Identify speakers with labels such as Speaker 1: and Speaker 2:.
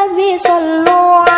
Speaker 1: النبي صلوا